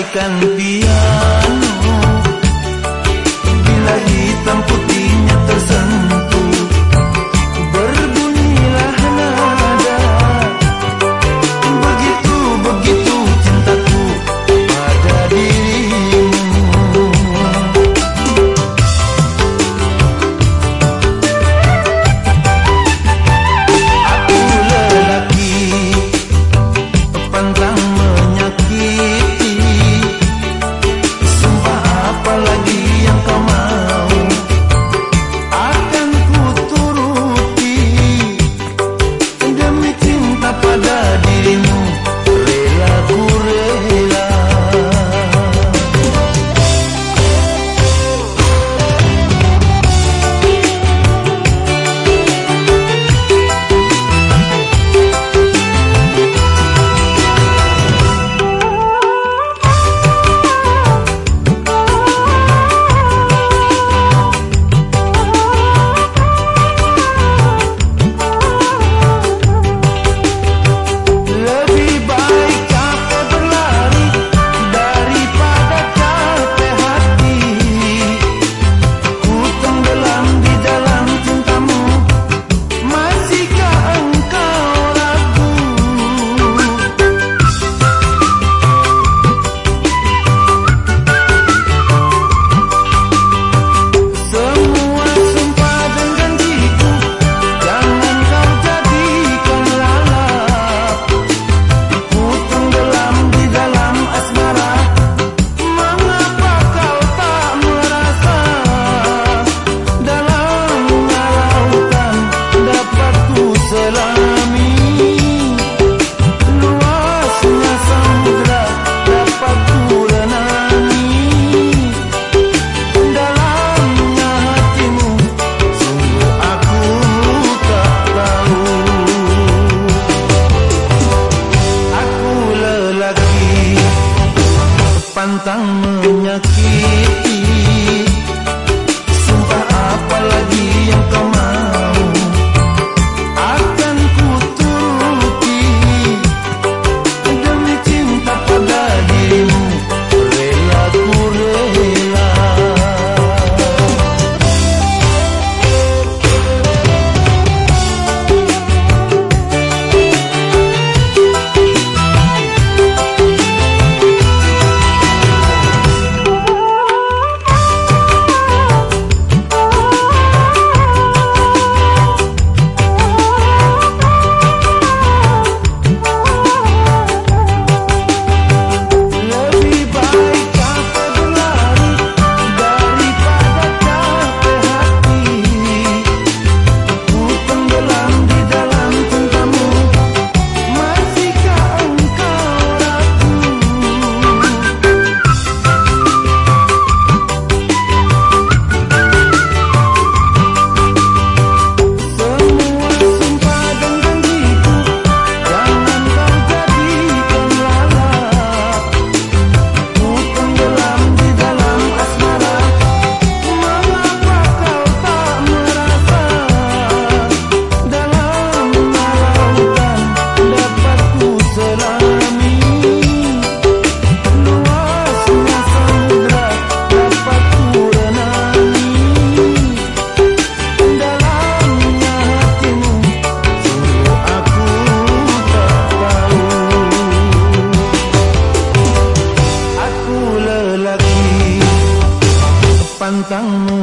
bagaikan piano tăng